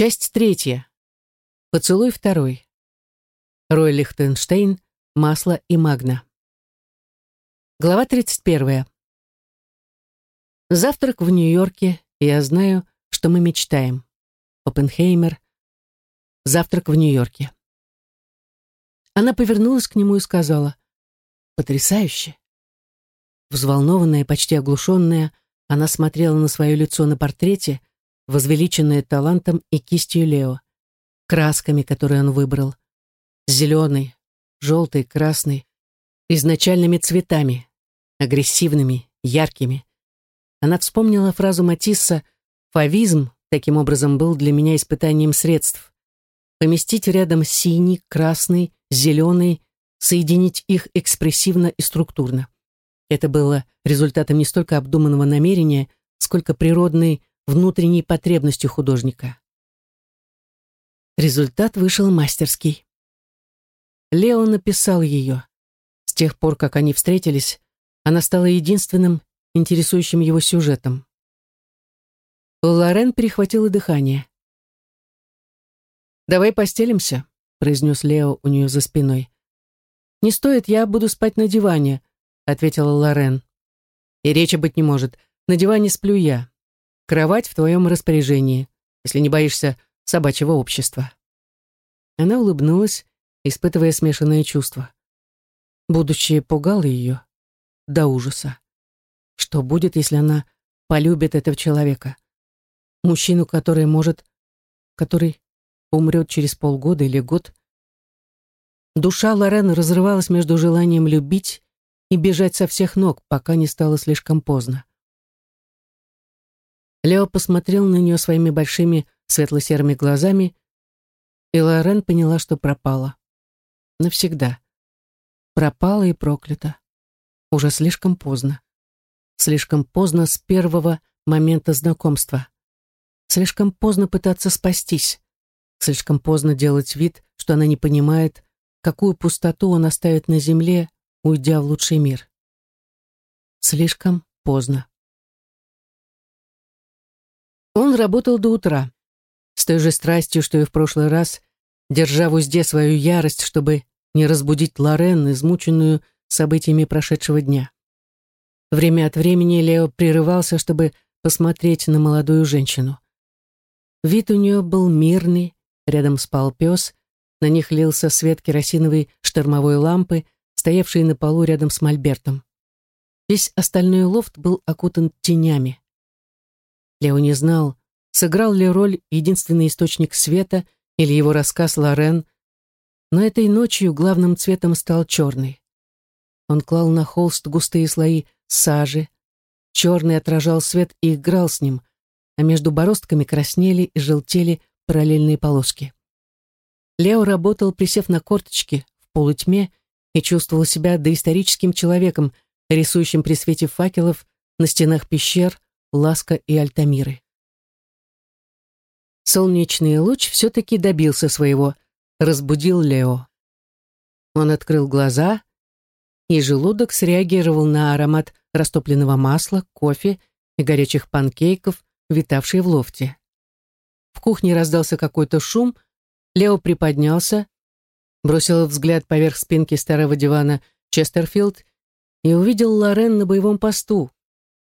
Часть третья. Поцелуй второй. Рой Лихтенштейн, масло и магна. Глава 31. Завтрак в Нью-Йорке, я знаю, что мы мечтаем. Оппенхеймер. Завтрак в Нью-Йорке. Она повернулась к нему и сказала, «Потрясающе!» Взволнованная, почти оглушенная, она смотрела на свое лицо на портрете, возвеличенное талантом и кистью Лео, красками, которые он выбрал, зеленый, желтый, красный, изначальными цветами, агрессивными, яркими. Она вспомнила фразу Матисса «Фавизм» таким образом был для меня испытанием средств. Поместить рядом синий, красный, зеленый, соединить их экспрессивно и структурно. Это было результатом не столько обдуманного намерения, сколько природной внутренней потребностью художника. Результат вышел мастерский. Лео написал ее. С тех пор, как они встретились, она стала единственным интересующим его сюжетом. Лорен перехватила дыхание. «Давай постелимся», — произнес Лео у нее за спиной. «Не стоит, я буду спать на диване», — ответила Лорен. «И речи быть не может. На диване сплю я. Кровать в твоем распоряжении, если не боишься собачьего общества». Она улыбнулась, испытывая смешанные чувства. Будущее пугало ее до ужаса. Что будет, если она полюбит этого человека? Мужчину, который может... который умрет через полгода или год. Душа Лорен разрывалась между желанием любить и бежать со всех ног, пока не стало слишком поздно. Лео посмотрел на нее своими большими светло-серыми глазами, и Лорен поняла, что пропала. Навсегда. Пропала и проклята. Уже слишком поздно. Слишком поздно с первого момента знакомства. Слишком поздно пытаться спастись. Слишком поздно делать вид, что она не понимает, какую пустоту он оставит на земле, уйдя в лучший мир. Слишком поздно. Он работал до утра, с той же страстью, что и в прошлый раз, держа в узде свою ярость, чтобы не разбудить Лорен, измученную событиями прошедшего дня. Время от времени Лео прерывался, чтобы посмотреть на молодую женщину. Вид у нее был мирный, рядом спал пес, на них лился свет керосиновой штормовой лампы, стоявшей на полу рядом с мольбертом. Весь остальной лофт был окутан тенями. Лео не знал, сыграл ли роль единственный источник света или его рассказ Лорен, но этой ночью главным цветом стал черный. Он клал на холст густые слои сажи, черный отражал свет и играл с ним, а между бороздками краснели и желтели параллельные полоски. Лео работал, присев на корточки в полутьме, и чувствовал себя доисторическим человеком, рисующим при свете факелов на стенах пещер Ласка и Альтамиры. Солнечный луч все-таки добился своего, разбудил Лео. Он открыл глаза, и желудок среагировал на аромат растопленного масла, кофе и горячих панкейков, витавшие в лофте. В кухне раздался какой-то шум, Лео приподнялся, бросил взгляд поверх спинки старого дивана Честерфилд и увидел Лорен на боевом посту,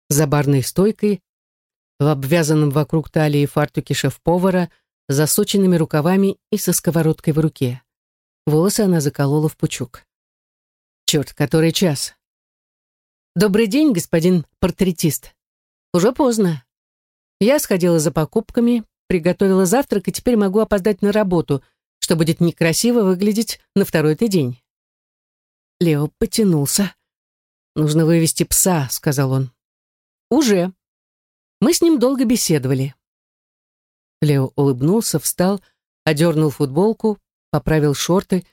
за барной стойкой, в обвязанном вокруг талии фартуке шеф-повара, засученными рукавами и со сковородкой в руке. Волосы она заколола в пучок. Черт, который час? Добрый день, господин портретист. Уже поздно. Я сходила за покупками, приготовила завтрак и теперь могу опоздать на работу, что будет некрасиво выглядеть на второй-то день. Лео потянулся. «Нужно вывести пса», — сказал он. «Уже». Мы с ним долго беседовали. Лео улыбнулся, встал, одернул футболку, поправил шорты,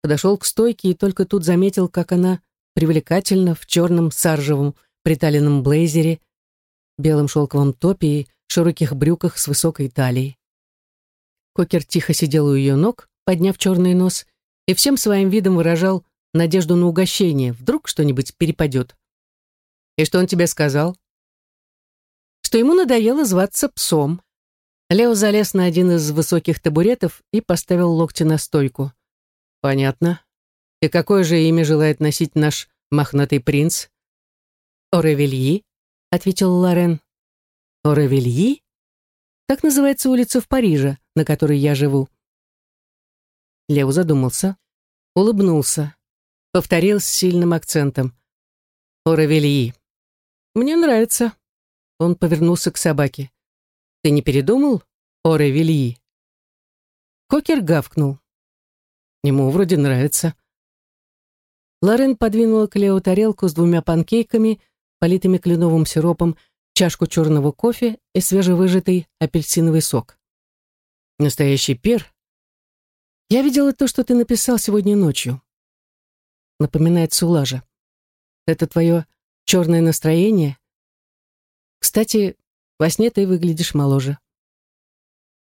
подошел к стойке и только тут заметил, как она привлекательна в черном саржевом приталенном блейзере, белом шелковом топе и широких брюках с высокой талией. Кокер тихо сидел у ее ног, подняв черный нос, и всем своим видом выражал надежду на угощение, вдруг что-нибудь перепадет. «И что он тебе сказал?» Что ему надоело зваться псом. Лео залез на один из высоких табуретов и поставил локти на стойку. «Понятно. И какое же имя желает носить наш мохнатый принц?» «Оревельи», — ответил Лорен. «Оревельи? Так называется улица в Париже, на которой я живу». Лео задумался, улыбнулся, повторил с сильным акцентом. «Оревельи. Мне нравится». Он повернулся к собаке. Ты не передумал, Оре Вильи?» Кокер гавкнул. Ему вроде нравится. Лорен подвинула к Лео тарелку с двумя панкейками, политыми кленовым сиропом, чашку черного кофе и свежевыжатый апельсиновый сок. Настоящий пир. Я видела то, что ты написал сегодня ночью. Напоминает Сулажа. Это твое черное настроение? Кстати, во сне ты выглядишь моложе».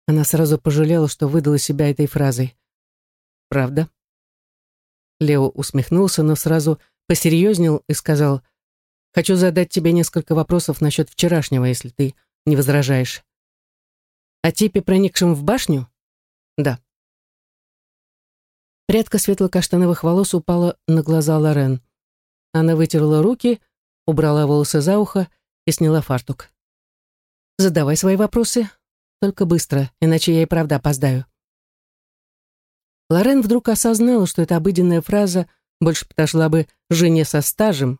Она сразу пожалела, что выдала себя этой фразой. «Правда?» Лео усмехнулся, но сразу посерьезнел и сказал, «Хочу задать тебе несколько вопросов насчет вчерашнего, если ты не возражаешь». «О типе, проникшем в башню?» «Да». Прядка светло-каштановых волос упала на глаза Лорен. Она вытерла руки, убрала волосы за ухо и сняла фартук. Задавай свои вопросы, только быстро, иначе я и правда опоздаю. Лорен вдруг осознала, что эта обыденная фраза больше подошла бы жене со стажем.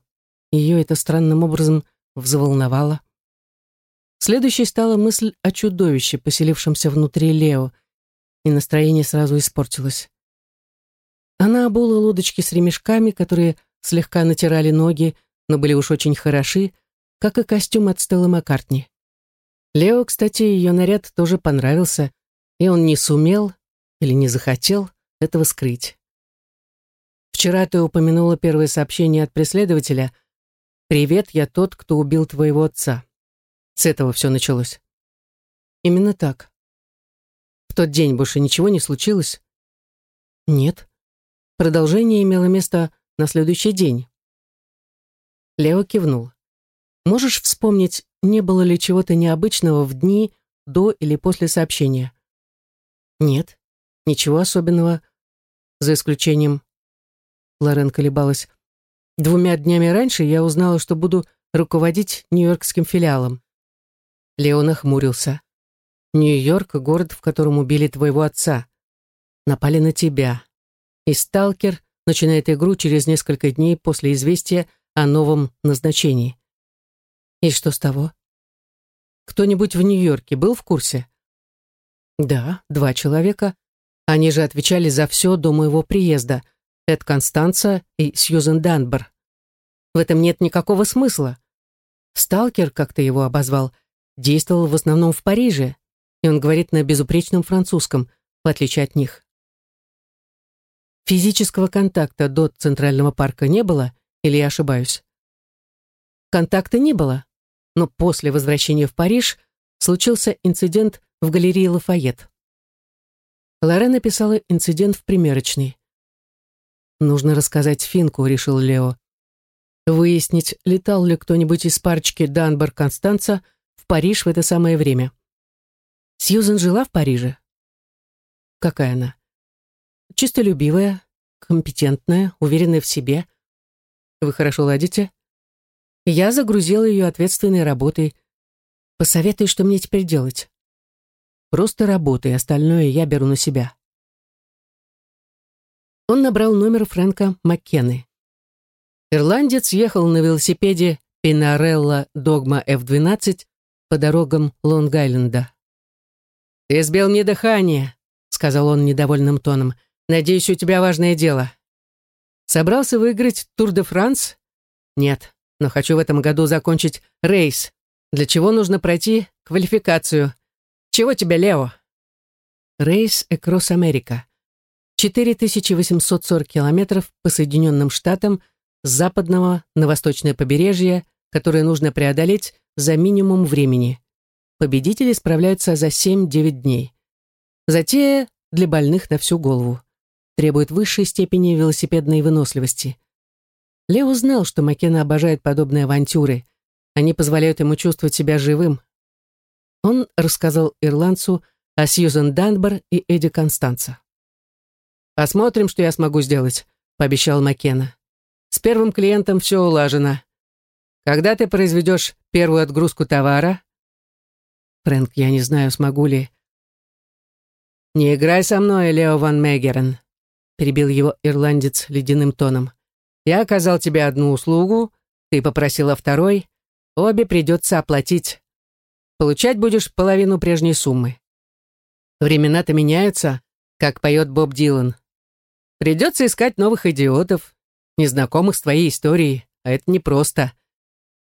Ее это странным образом взволновало. Следующей стала мысль о чудовище, поселившемся внутри Лео, и настроение сразу испортилось. Она обула лодочки с ремешками, которые слегка натирали ноги, но были уж очень хороши, как и костюм от Стеллы Маккартни. Лео, кстати, ее наряд тоже понравился, и он не сумел или не захотел этого скрыть. Вчера ты упомянула первое сообщение от преследователя. «Привет, я тот, кто убил твоего отца». С этого все началось. Именно так. В тот день больше ничего не случилось? Нет. Продолжение имело место на следующий день. Лео кивнул. Можешь вспомнить, не было ли чего-то необычного в дни до или после сообщения? Нет, ничего особенного, за исключением... Лорен колебалась. Двумя днями раньше я узнала, что буду руководить нью-йоркским филиалом. Леон охмурился. Нью-Йорк — город, в котором убили твоего отца. Напали на тебя. И сталкер начинает игру через несколько дней после известия о новом назначении. И что с того? Кто-нибудь в Нью-Йорке был в курсе? Да, два человека. Они же отвечали за все до моего приезда. Эд Констанца и Сьюзен Данбер. В этом нет никакого смысла. Сталкер, как ты его обозвал, действовал в основном в Париже, и он говорит на безупречном французском, в отличие от них. Физического контакта до Центрального парка не было, или я ошибаюсь? Контакта не было, но после возвращения в Париж случился инцидент в галерее Лафайет. Лорен написала инцидент в примерочной. «Нужно рассказать Финку», — решил Лео. «Выяснить, летал ли кто-нибудь из парочки Данбар-Констанца в Париж в это самое время». Сьюзен жила в Париже? Какая она? Чистолюбивая, компетентная, уверенная в себе. Вы хорошо ладите? Я загрузила ее ответственной работой. Посоветуй, что мне теперь делать. Просто работай, остальное я беру на себя. Он набрал номер Фрэнка Маккены. Ирландец ехал на велосипеде Пинарелла Догма F-12 по дорогам Лонг-Айленда. «Ты сбил мне дыхание», — сказал он недовольным тоном. «Надеюсь, у тебя важное дело». «Собрался выиграть Тур-де-Франс?» «Нет, но хочу в этом году закончить Race, для чего нужно пройти квалификацию. Чего тебе, Лео? Race Across America. 4840 километров по Соединенным Штатам с западного на восточное побережье, которое нужно преодолеть за минимум времени. Победители справляются за 7-9 дней. Затея для больных на всю голову. Требует высшей степени велосипедной выносливости. Лео знал, что Маккена обожает подобные авантюры. Они позволяют ему чувствовать себя живым. Он рассказал ирландцу о Сьюзен Данбар и Эдди Констанца. «Посмотрим, что я смогу сделать», — пообещал Маккена. «С первым клиентом все улажено. Когда ты произведешь первую отгрузку товара?» «Фрэнк, я не знаю, смогу ли...» «Не играй со мной, Лео ван Мегерен», — перебил его ирландец ледяным тоном. «Я оказал тебе одну услугу, ты попросила второй, обе придется оплатить. Получать будешь половину прежней суммы. Времена-то меняются, как поет Боб Дилан. Придется искать новых идиотов, незнакомых с твоей историей, а это непросто.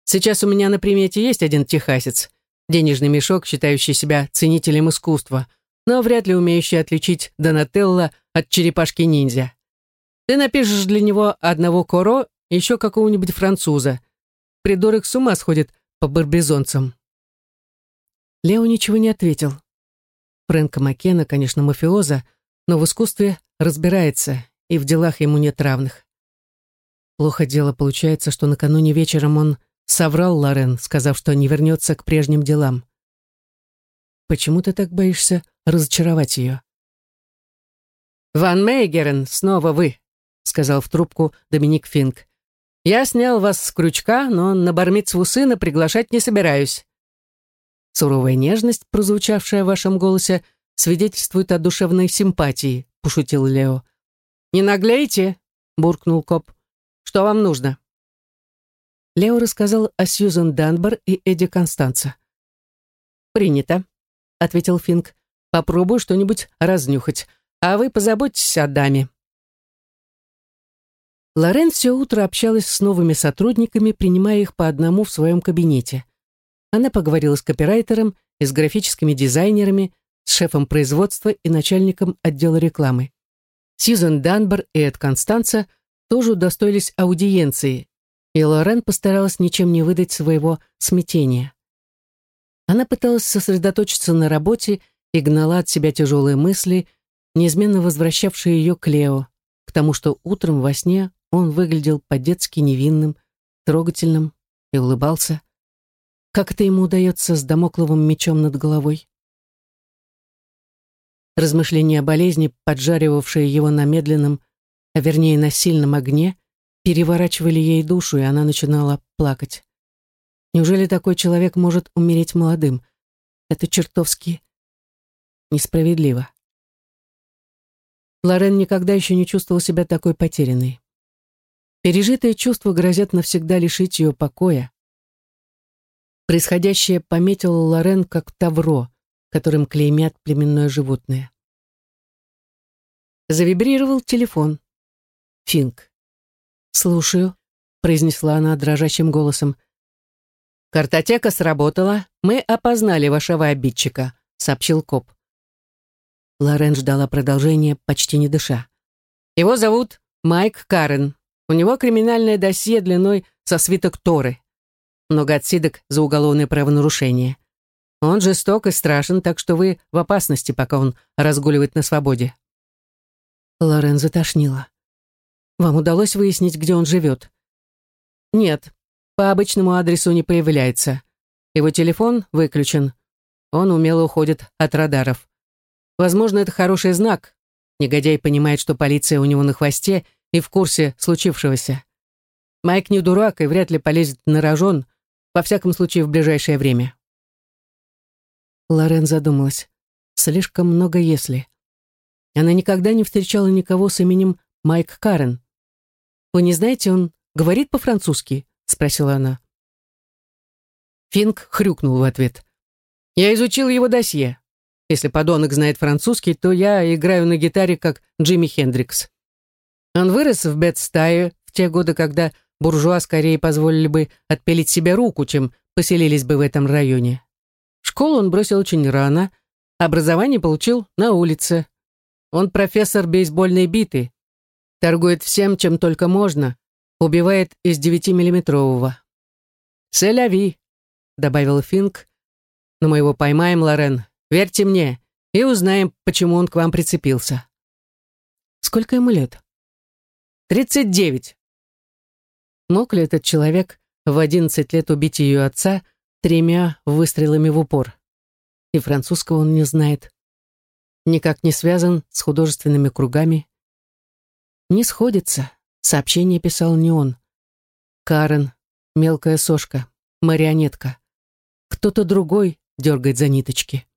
Сейчас у меня на примете есть один техасец, денежный мешок, считающий себя ценителем искусства, но вряд ли умеющий отличить Донателло от черепашки-ниндзя. Ты напишешь для него одного коро, еще какого-нибудь француза. Придурок с ума сходит по барбизонцам. Лео ничего не ответил. Фрэнка Маккена, конечно, мафиоза, но в искусстве разбирается, и в делах ему нет равных. Плохо дело получается, что накануне вечером он соврал Лорен, сказав, что не вернется к прежним делам. Почему ты так боишься разочаровать ее? «Ван Мейгерен, снова вы», — сказал в трубку Доминик Финк. «Я снял вас с крючка, но на бармицву сына приглашать не собираюсь. Суровая нежность, прозвучавшая в вашем голосе, свидетельствует о душевной симпатии», — пошутил Лео. «Не наглейте», — буркнул коп. «Что вам нужно?» Лео рассказал о Сьюзан Данбар и Эдди Констанца. «Принято», — ответил Финк. «Попробую что-нибудь разнюхать, а вы позаботьтесь о даме». Лорен все утро общалась с новыми сотрудниками, принимая их по одному в своем кабинете. Она поговорила с копирайтером и с графическими дизайнерами, с шефом производства и начальником отдела рекламы. Сьюзен Данбар и Эд Констанца тоже удостоились аудиенции, и Лорен постаралась ничем не выдать своего смятения. Она пыталась сосредоточиться на работе и гнала от себя тяжелые мысли, неизменно возвращавшие ее к Лео, к тому, что утром во сне он выглядел по-детски невинным, трогательным и улыбался. Как это ему удается с домокловым мечом над головой? Размышления о болезни, поджаривавшие его на медленном, а вернее на сильном огне, переворачивали ей душу, и она начинала плакать. Неужели такой человек может умереть молодым? Это чертовски несправедливо. Лорен никогда еще не чувствовал себя такой потерянной. Пережитые чувства грозят навсегда лишить ее покоя. Происходящее пометило Лорен как тавро, которым клеймят племенное животное. Завибрировал телефон. Финк. «Слушаю», — произнесла она дрожащим голосом. «Картотека сработала. Мы опознали вашего обидчика», — сообщил коп. Лорен ждала продолжения, почти не дыша. «Его зовут Майк Карен. У него криминальное досье длиной со свиток Торы много отсидок за уголовное правонарушение. Он жесток и страшен, так что вы в опасности, пока он разгуливает на свободе». Лорен затошнила. «Вам удалось выяснить, где он живет?» «Нет, по обычному адресу не появляется. Его телефон выключен. Он умело уходит от радаров. Возможно, это хороший знак. Негодяй понимает, что полиция у него на хвосте и в курсе случившегося. Майк не дурак и вряд ли полезет на рожон, во всяком случае, в ближайшее время. Лорен задумалась. Слишком много «если». Она никогда не встречала никого с именем Майк Карен. «Вы не знаете, он говорит по-французски?» — спросила она. Финк хрюкнул в ответ. «Я изучил его досье. Если подонок знает французский, то я играю на гитаре, как Джимми Хендрикс. Он вырос в Бетстае в те годы, когда буржуа скорее позволили бы отпилить себе руку, чем поселились бы в этом районе. Школу он бросил очень рано, образование получил на улице. Он профессор бейсбольной биты, торгует всем, чем только можно, убивает из девятимиллиметрового. «Селяви», — добавил Финк, — «но мы его поймаем, Лорен, верьте мне, и узнаем, почему он к вам прицепился». «Сколько ему лет?» «Тридцать девять», Мог ли этот человек в одиннадцать лет убить ее отца тремя выстрелами в упор? и французского он не знает. Никак не связан с художественными кругами. Не сходится. Сообщение писал не он. Карен, мелкая сошка, марионетка. Кто-то другой дергает за ниточки.